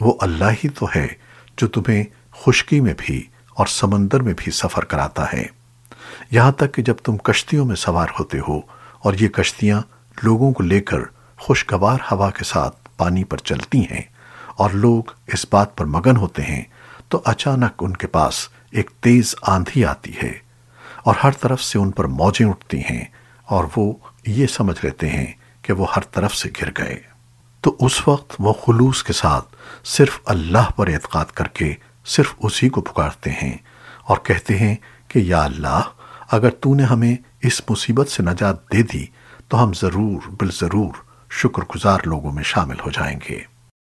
وہ اللہ ہی تو ہے جو تمہیں خشکی میں بھی اور سمندر میں بھی سفر کراتا ہے۔ یہاں تک کہ جب تم کشتیوں میں سوار ہوتے ہو اور یہ کشتیاں لوگوں کو لے کر خوشگوار ہوا کے ساتھ پانی پر چلتی ہیں اور لوگ اس بات پر مگن ہوتے ہیں، تو اچانک ان کے پاس ایک تیز آندھی آتی ہے اور ہر طرف سے ان پر موجیں اٹھتی ہیں اور وہ یہ سمجھ لیتے ہیں کہ وہ ہر طرف سے گر گئے۔ تو اس وقت وہ خلوص کے ساتھ صرف اللہ پر اعتقاد کر کے صرف اسی کو پکارتے ہیں اور کہتے ہیں کہ یا اللہ، اگر تو نے ہمیں اس مصیبت سے نجات دے دی، تو ہم ضرور بالضرور شکر گزار لوگوں میں شامل ہو جائیں گے۔